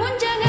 ಮುಂಜಾನೆ